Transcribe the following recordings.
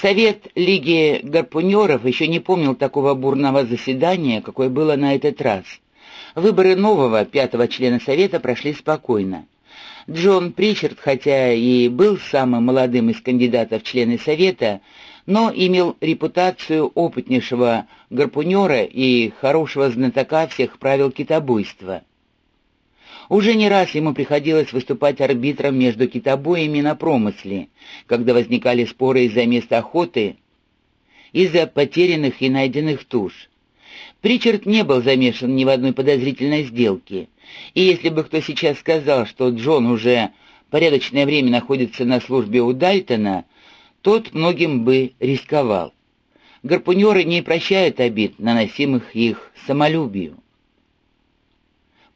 Совет Лиги гарпунеров еще не помнил такого бурного заседания, какое было на этот раз. Выборы нового, пятого члена Совета прошли спокойно. Джон Причард, хотя и был самым молодым из кандидатов в члены Совета, но имел репутацию опытнейшего гарпунера и хорошего знатока всех правил китобойства. Уже не раз ему приходилось выступать арбитром между китобоями на промысле, когда возникали споры из-за места охоты, из-за потерянных и найденных туш. Причард не был замешан ни в одной подозрительной сделке, и если бы кто сейчас сказал, что Джон уже порядочное время находится на службе у Дальтона, тот многим бы рисковал. Гарпунеры не прощают обид, наносимых их самолюбию.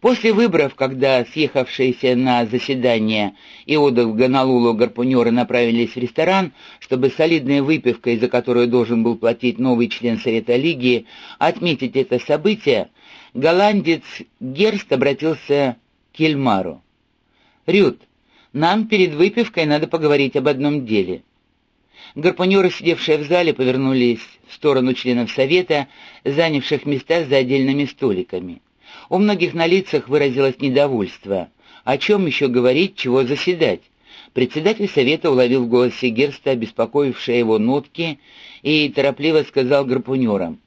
После выборов, когда съехавшиеся на заседание Иодов Ганалулу гарпунеры направились в ресторан, чтобы солидной выпивкой, за которую должен был платить новый член Совета Лиги, отметить это событие, голландец Герст обратился к Ельмару. «Рют, нам перед выпивкой надо поговорить об одном деле». Гарпунеры, сидевшие в зале, повернулись в сторону членов Совета, занявших места за отдельными столиками. У многих на лицах выразилось недовольство. О чем еще говорить, чего заседать? Председатель совета уловил в голосе Герста обеспокоившие его нотки и торопливо сказал гарпунерам.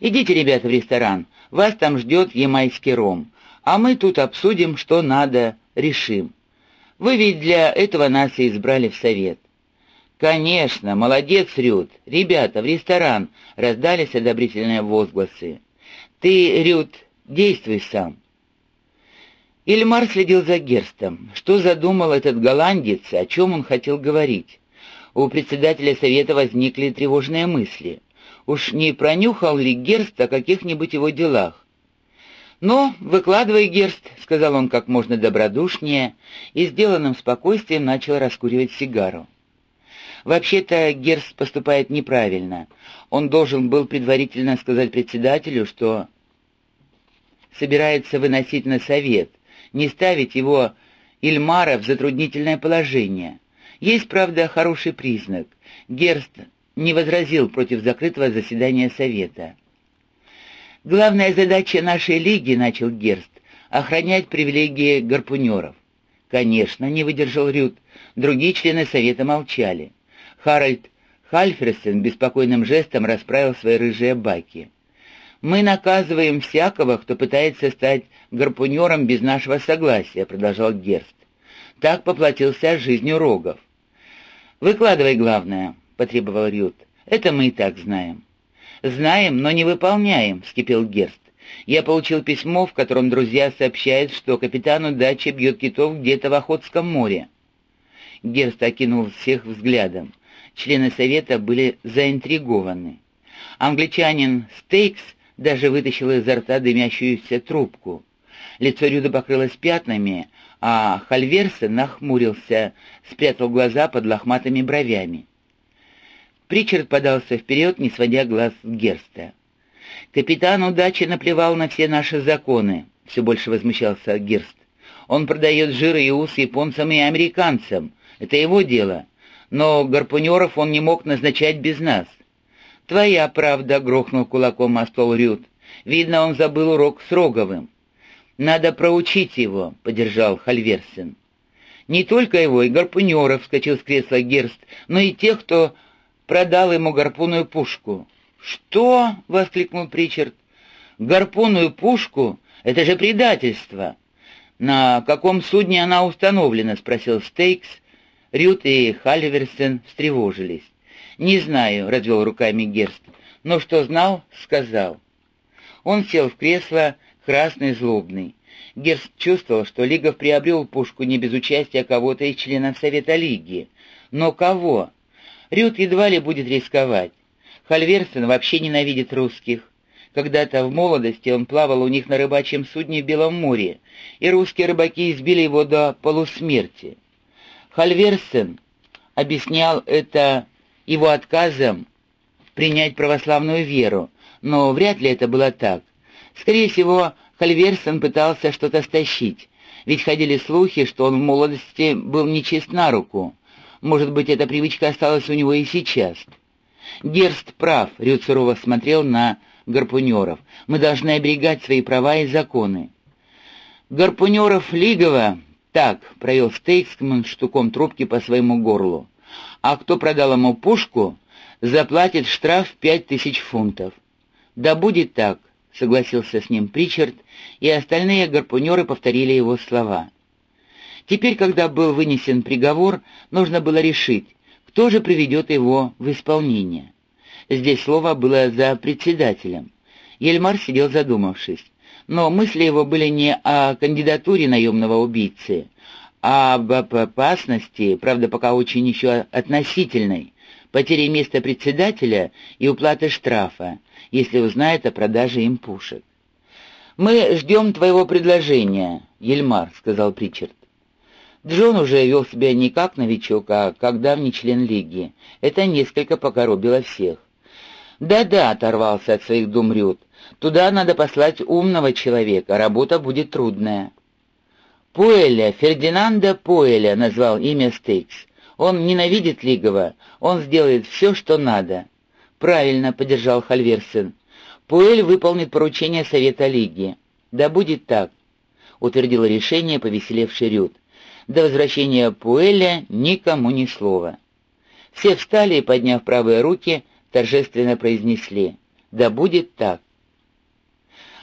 «Идите, ребята, в ресторан, вас там ждет ямайский ром, а мы тут обсудим, что надо, решим. Вы ведь для этого нас и избрали в совет». «Конечно, молодец, Рют. Ребята, в ресторан!» — раздались одобрительные возгласы. «Ты, Рют, Действуй сам». Ильмар следил за Герстом. Что задумал этот голландец, о чем он хотел говорить? У председателя совета возникли тревожные мысли. Уж не пронюхал ли Герст о каких-нибудь его делах? «Ну, выкладывай, Герст», — сказал он как можно добродушнее, и сделанным спокойствием начал раскуривать сигару. Вообще-то Герст поступает неправильно. Он должен был предварительно сказать председателю, что собирается выносить на совет, не ставить его, Ильмара, в затруднительное положение. Есть, правда, хороший признак. Герст не возразил против закрытого заседания совета. «Главная задача нашей лиги, — начал Герст, — охранять привилегии гарпунеров. Конечно, не выдержал Рют. Другие члены совета молчали. Харальд Хальферсен беспокойным жестом расправил свои рыжие баки. «Мы наказываем всякого, кто пытается стать гарпунером без нашего согласия», — продолжал Герст. «Так поплатился жизнью Рогов». «Выкладывай главное», — потребовал Рют. «Это мы и так знаем». «Знаем, но не выполняем», — вскипел Герст. «Я получил письмо, в котором друзья сообщают, что капитан удачи бьет китов где-то в Охотском море». Герст окинул всех взглядом. Члены совета были заинтригованы. Англичанин Стейкс даже вытащил изо рта дымящуюся трубку. Лицо Рюда покрылось пятнами, а Хальверсен нахмурился, спрятал глаза под лохматыми бровями. Причард подался вперед, не сводя глаз с Герста. «Капитан удачи наплевал на все наши законы», — все больше возмущался Герст. «Он продает жир и ус японцам и американцам. Это его дело. Но гарпунеров он не мог назначать без нас. «Твоя правда», — грохнул кулаком о стол Рют. «Видно, он забыл урок с Роговым». «Надо проучить его», — поддержал Хальверсен. «Не только его, и гарпунеров», — вскочил с кресла Герст, «но и тех, кто продал ему гарпунную пушку». «Что?» — воскликнул Причард. «Гарпунную пушку? Это же предательство!» «На каком судне она установлена?» — спросил Стейкс. Рют и Хальверсен встревожились. «Не знаю», — развел руками Герст, — «но что знал, сказал». Он сел в кресло, красный, злобный. Герст чувствовал, что Лигов приобрел пушку не без участия кого-то из членов Совета Лиги. Но кого? Рют едва ли будет рисковать. Хальверсен вообще ненавидит русских. Когда-то в молодости он плавал у них на рыбачьем судне в Белом море, и русские рыбаки избили его до полусмерти. Хальверсен объяснял это его отказом принять православную веру, но вряд ли это было так. Скорее всего, Хальверсон пытался что-то стащить, ведь ходили слухи, что он в молодости был нечист на руку. Может быть, эта привычка осталась у него и сейчас. Герст прав, Рюд сурово смотрел на гарпунеров. Мы должны оберегать свои права и законы. Гарпунеров Лигова, так, провел Стейксман штуком трубки по своему горлу. А кто продал ему пушку, заплатит штраф пять тысяч фунтов. Да будет так, согласился с ним Причард, и остальные гарпунеры повторили его слова. Теперь, когда был вынесен приговор, нужно было решить, кто же приведет его в исполнение. Здесь слово было за председателем. Ельмар сидел задумавшись. Но мысли его были не о кандидатуре наемного убийцы, а об опасности, правда, пока очень еще относительной, потери места председателя и уплаты штрафа, если узнает о продаже им пушек. «Мы ждем твоего предложения, Ельмар», — сказал Причард. Джон уже вел себя не как новичок, а как давний член Лиги. Это несколько покоробило всех. «Да-да», — оторвался от своих дум Рют, — «туда надо послать умного человека, работа будет трудная». «Пуэля, Фердинанда Пуэля», — назвал имя Стейкс. «Он ненавидит Лигова, он сделает все, что надо». «Правильно», — поддержал Хальверсен. «Пуэль выполнит поручение Совета Лиги». «Да будет так», — утвердил решение повеселевший Рют. «До возвращения Пуэля никому ни слова». Все встали и, подняв правые руки, торжественно произнесли «Да будет так».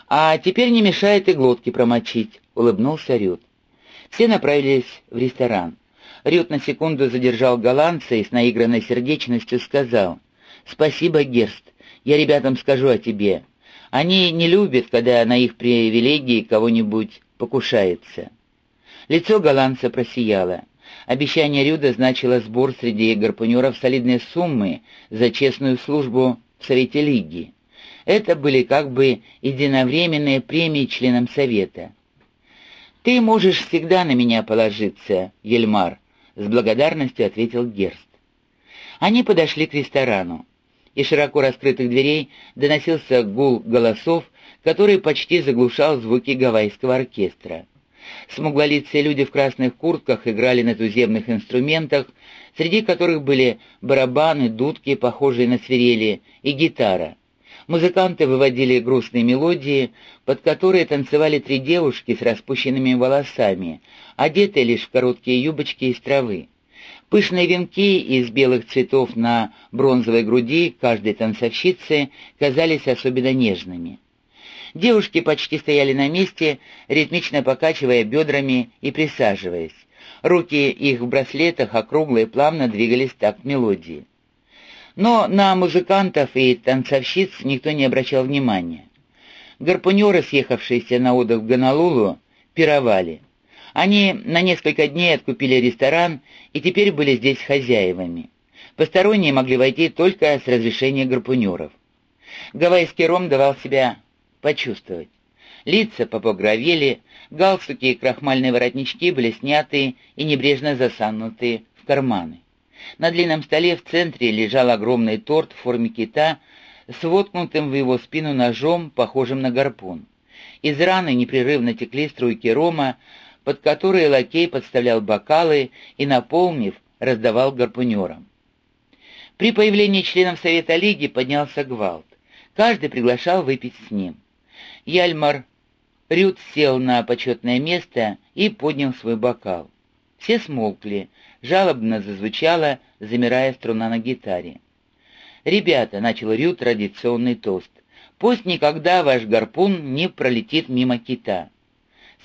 «А теперь не мешает и глотки промочить», — улыбнулся Рют. Все направились в ресторан. Рют на секунду задержал голландца и с наигранной сердечностью сказал «Спасибо, Герст, я ребятам скажу о тебе. Они не любят, когда на их привилегии кого-нибудь покушается». Лицо голландца просияло. Обещание Рюда значило сбор среди гарпунеров солидной суммы за честную службу в Совете Лиги. Это были как бы единовременные премии членам Совета. «Ты можешь всегда на меня положиться, Ельмар», — с благодарностью ответил Герст. Они подошли к ресторану. Из широко раскрытых дверей доносился гул голосов, который почти заглушал звуки гавайского оркестра. Смуглолицые люди в красных куртках играли на туземных инструментах, среди которых были барабаны, дудки, похожие на свирели, и гитара. Музыканты выводили грустные мелодии, под которые танцевали три девушки с распущенными волосами, одетые лишь в короткие юбочки из травы. Пышные венки из белых цветов на бронзовой груди каждой танцовщицы казались особенно нежными. Девушки почти стояли на месте, ритмично покачивая бедрами и присаживаясь. Руки их в браслетах округлые плавно двигались так мелодии. Но на музыкантов и танцовщиц никто не обращал внимания. Гарпунеры, съехавшиеся на отдых в Гонолулу, пировали. Они на несколько дней откупили ресторан и теперь были здесь хозяевами. Посторонние могли войти только с разрешения гарпунеров. Гавайский ром давал себя почувствовать. Лица попогровели, галстуки и крахмальные воротнички были сняты и небрежно засануты в карманы. На длинном столе в центре лежал огромный торт в форме кита с воткнутым в его спину ножом, похожим на гарпун. Из раны непрерывно текли струйки рома, под которые лакей подставлял бокалы и, наполнив, раздавал гарпунерам. При появлении членов Совета Лиги поднялся гвалт. Каждый приглашал выпить с ним. Яльмар Рют сел на почетное место и поднял свой бокал. Все смолкли, жалобно зазвучала, замирая струна на гитаре. «Ребята», — начал Рют традиционный тост, — «пусть никогда ваш гарпун не пролетит мимо кита».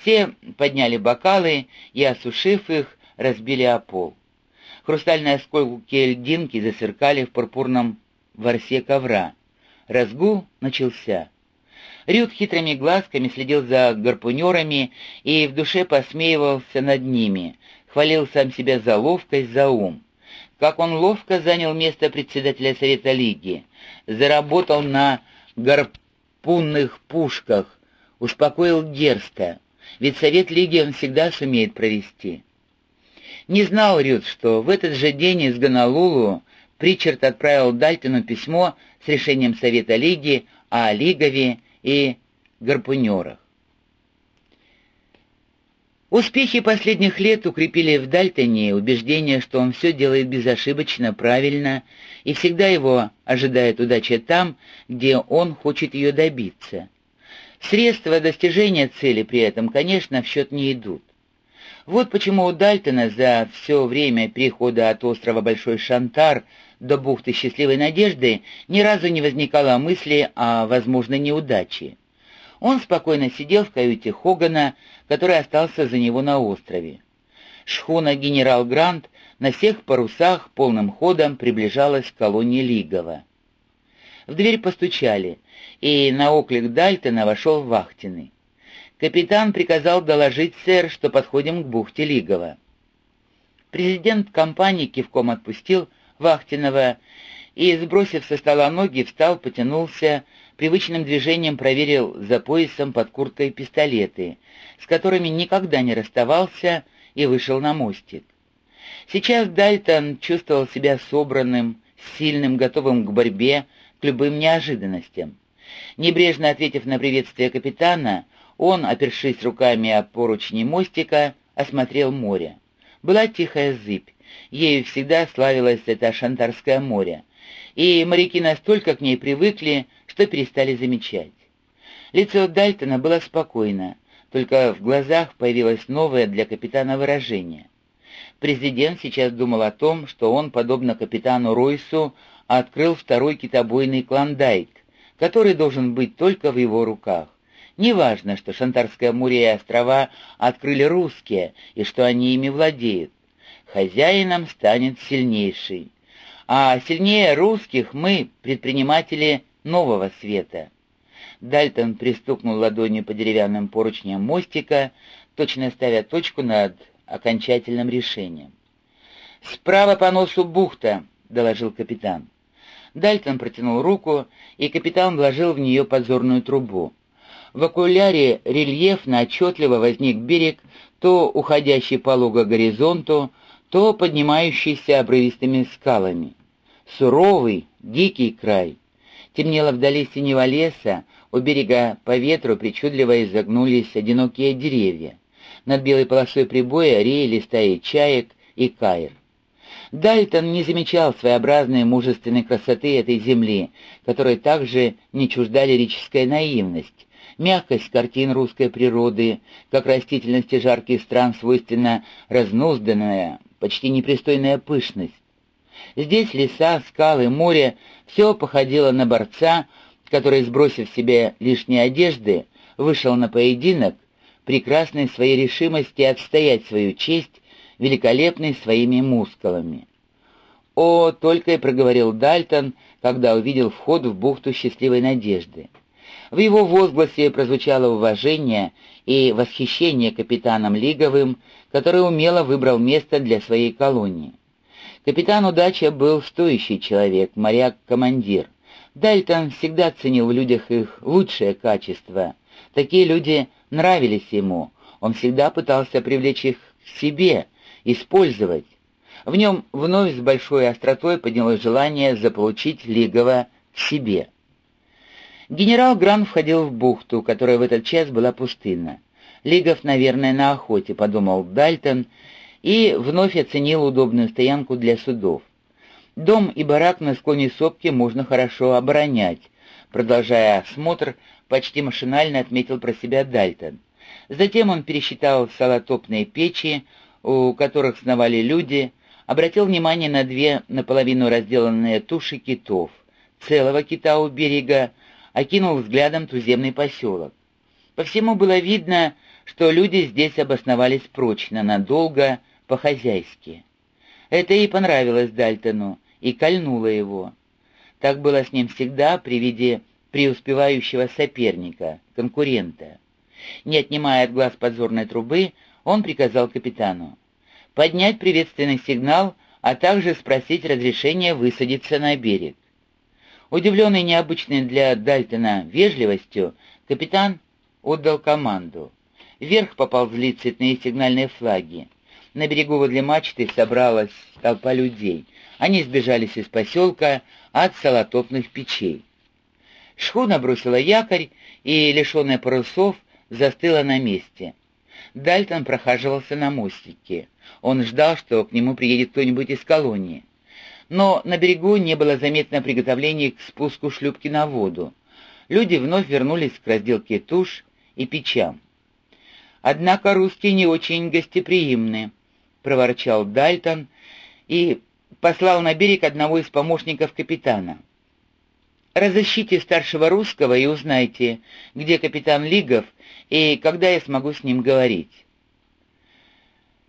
Все подняли бокалы и, осушив их, разбили о пол. Хрустальные осколки льдинки засверкали в пурпурном ворсе ковра. Разгул начался. Рют хитрыми глазками следил за гарпунерами и в душе посмеивался над ними, хвалил сам себя за ловкость, за ум. Как он ловко занял место председателя Совета Лиги, заработал на гарпунных пушках, успокоил Герста, ведь Совет Лиги он всегда сумеет провести. Не знал Рют, что в этот же день из Гонолулу Причард отправил Дальтону письмо с решением Совета Лиги о Лигове и гарпунерах. Успехи последних лет укрепили в Дальтоне убеждение, что он все делает безошибочно, правильно, и всегда его ожидает удача там, где он хочет ее добиться. Средства достижения цели при этом, конечно, в счет не идут. Вот почему у Дальтона за все время перехода от острова Большой Шантар до бухты Счастливой Надежды ни разу не возникало мысли о возможной неудаче. Он спокойно сидел в каюте Хогана, который остался за него на острове. Шхуна «Генерал Грант» на всех парусах полным ходом приближалась к колонии Лигова. В дверь постучали, и на оклик Дальтона вошел Вахтины. Капитан приказал доложить, сэр, что подходим к бухте Лигова. Президент компании кивком отпустил Вахтинова и, сбросив со стола ноги, встал, потянулся, привычным движением проверил за поясом под курткой пистолеты, с которыми никогда не расставался, и вышел на мостик. Сейчас Дальтон чувствовал себя собранным, сильным, готовым к борьбе, к любым неожиданностям. Небрежно ответив на приветствие капитана, он, опершись руками о поручни мостика, осмотрел море. Была тихая зыбь, ею всегда славилось это Шантарское море, и моряки настолько к ней привыкли, что перестали замечать. Лицо Дальтона было спокойно, только в глазах появилось новое для капитана выражение. Президент сейчас думал о том, что он, подобно капитану Ройсу, открыл второй китобойный клондайк, который должен быть только в его руках. Неважно, что Шантарское море и острова открыли русские, и что они ими владеют. Хозяином станет сильнейший. А сильнее русских мы, предприниматели нового света. Дальтон пристукнул ладонью по деревянным поручням мостика, точно ставя точку над окончательным решением. «Справа по носу бухта», — доложил капитан. Дальтон протянул руку, и капитан вложил в нее подзорную трубу. В окуляре рельефно отчетливо возник берег, то уходящий полого горизонту, то поднимающийся обрывистыми скалами. Суровый, дикий край. Темнело вдали синего леса, у берега по ветру причудливо изогнулись одинокие деревья. Над белой полосой прибоя реяли стаи чаек и каир. Дальтон не замечал своеобразной мужественной красоты этой земли, которой также не чужда лирическая наивность, мягкость картин русской природы, как растительности жарких стран свойственна разнузданная, почти непристойная пышность. Здесь леса, скалы, море — все походило на борца, который, сбросив себе лишние одежды, вышел на поединок, прекрасной своей решимости отстоять свою честь, великолепный своими мускулами. «О!» — только и проговорил Дальтон, когда увидел вход в бухту счастливой надежды. В его возгласе прозвучало уважение и восхищение капитаном Лиговым, который умело выбрал место для своей колонии. Капитан Удача был стоящий человек, моряк-командир. Дальтон всегда ценил в людях их лучшее качество. Такие люди нравились ему. Он всегда пытался привлечь их к себе, использовать. В нем вновь с большой остротой поднялось желание заполучить Лигова к себе. Генерал Гран входил в бухту, которая в этот час была пустынна. Лигов, наверное, на охоте, подумал Дальтон, и вновь оценил удобную стоянку для судов. Дом и барак на склоне сопки можно хорошо оборонять. Продолжая осмотр, почти машинально отметил про себя Дальтон. Затем он пересчитал салотопные печи, у которых сновали люди, обратил внимание на две наполовину разделанные туши китов, целого кита у берега, окинул взглядом туземный поселок. По всему было видно, что люди здесь обосновались прочно, надолго, по-хозяйски. Это и понравилось Дальтону, и кольнуло его. Так было с ним всегда при виде преуспевающего соперника, конкурента. Не отнимая от глаз подзорной трубы, он приказал капитану поднять приветственный сигнал, а также спросить разрешения высадиться на берег. Удивленный необычной для Дальтона вежливостью, капитан отдал команду. Вверх поползли цветные сигнальные флаги. На берегу возле мачты собралась толпа людей. Они сбежались из поселка от солотопных печей. Шхуна бросила якорь и, лишенная парусов, застыла на месте. Дальтон прохаживался на мостике. Он ждал, что к нему приедет кто-нибудь из колонии. Но на берегу не было заметно приготовлений к спуску шлюпки на воду. Люди вновь вернулись к разделке туш и печам. «Однако русские не очень гостеприимны», — проворчал Дальтон и послал на берег одного из помощников капитана. «Разыщите старшего русского и узнайте, где капитан Лигов и когда я смогу с ним говорить».